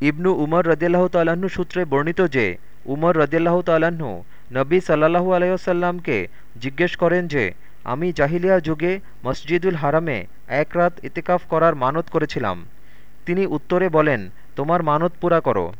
ইবনু উমর রদিয়াল্লাহ তাল্লাহ্ন সূত্রে বর্ণিত যে, উমর রদিয়াল্লাহ তাল্লাহ্ন নবী সাল্লাহু আলাইসাল্লামকে জিজ্ঞেস করেন যে, আমি জাহিলিয়া যুগে মসজিদুল হারামে এক রাত ইতিকাফ করার মানত করেছিলাম। তিনি উত্তরে বলেন, তোমার মানত পুরা করো।